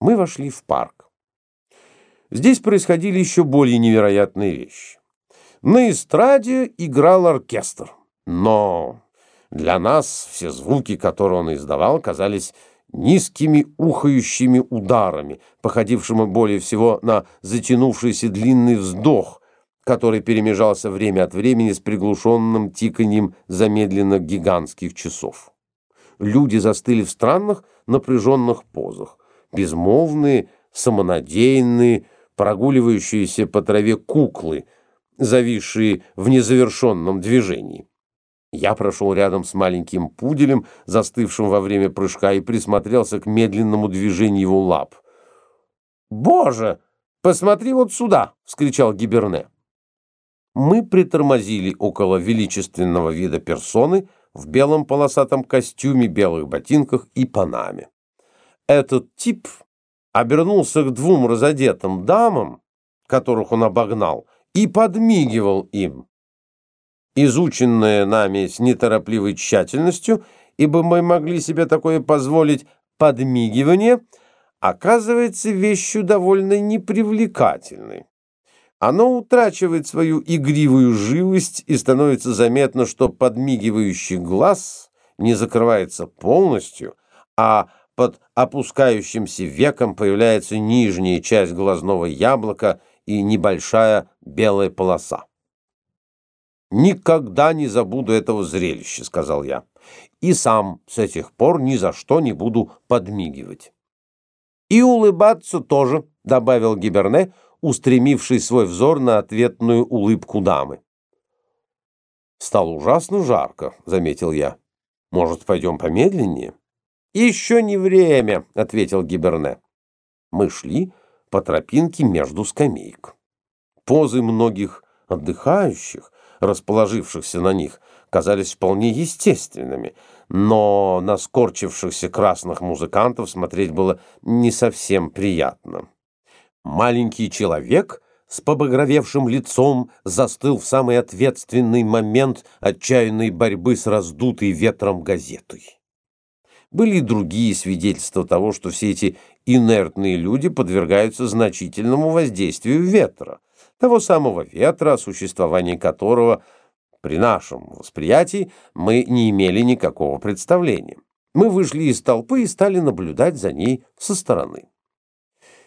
Мы вошли в парк. Здесь происходили еще более невероятные вещи. На эстраде играл оркестр, но для нас все звуки, которые он издавал, казались низкими ухающими ударами, походившими более всего на затянувшийся длинный вздох, который перемежался время от времени с приглушенным тиканьем замедленных гигантских часов. Люди застыли в странных напряженных позах, безмолвные, самонадеянные, прогуливающиеся по траве куклы, зависшие в незавершенном движении. Я прошел рядом с маленьким пуделем, застывшим во время прыжка, и присмотрелся к медленному движению его лап. «Боже, посмотри вот сюда!» — вскричал Гиберне. Мы притормозили около величественного вида персоны в белом полосатом костюме, белых ботинках и панаме. Этот тип обернулся к двум разодетым дамам, которых он обогнал, и подмигивал им. Изученное нами с неторопливой тщательностью, ибо мы могли себе такое позволить подмигивание, оказывается вещью довольно непривлекательной. Оно утрачивает свою игривую живость, и становится заметно, что подмигивающий глаз не закрывается полностью, а под опускающимся веком появляется нижняя часть глазного яблока и небольшая белая полоса. «Никогда не забуду этого зрелища», — сказал я. «И сам с этих пор ни за что не буду подмигивать». «И улыбаться тоже», — добавил Гиберне, устремивший свой взор на ответную улыбку дамы. «Стало ужасно жарко», — заметил я. «Может, пойдем помедленнее?» «Еще не время», — ответил Гиберне. Мы шли по тропинке между скамеек. Позы многих отдыхающих, расположившихся на них, казались вполне естественными, но на скорчившихся красных музыкантов смотреть было не совсем приятно. Маленький человек с побагровевшим лицом застыл в самый ответственный момент отчаянной борьбы с раздутой ветром газетой. Были и другие свидетельства того, что все эти инертные люди подвергаются значительному воздействию ветра, того самого ветра, о существовании которого при нашем восприятии мы не имели никакого представления. Мы вышли из толпы и стали наблюдать за ней со стороны.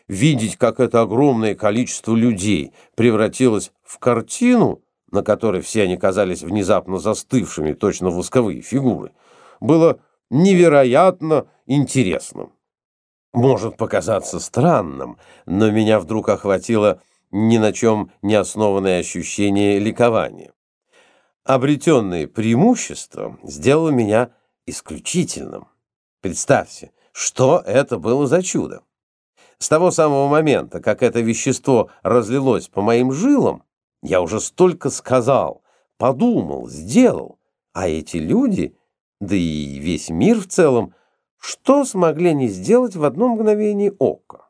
Видеть, как это огромное количество людей превратилось в картину, на которой все они казались внезапно застывшими, точно восковые фигуры, было невероятно интересным. Может показаться странным, но меня вдруг охватило ни на чем не основанное ощущение ликования. Обретенное преимущество сделало меня исключительным. Представьте, что это было за чудо. С того самого момента, как это вещество разлилось по моим жилам, я уже столько сказал, подумал, сделал, а эти люди да и весь мир в целом, что смогли они сделать в одно мгновение ока?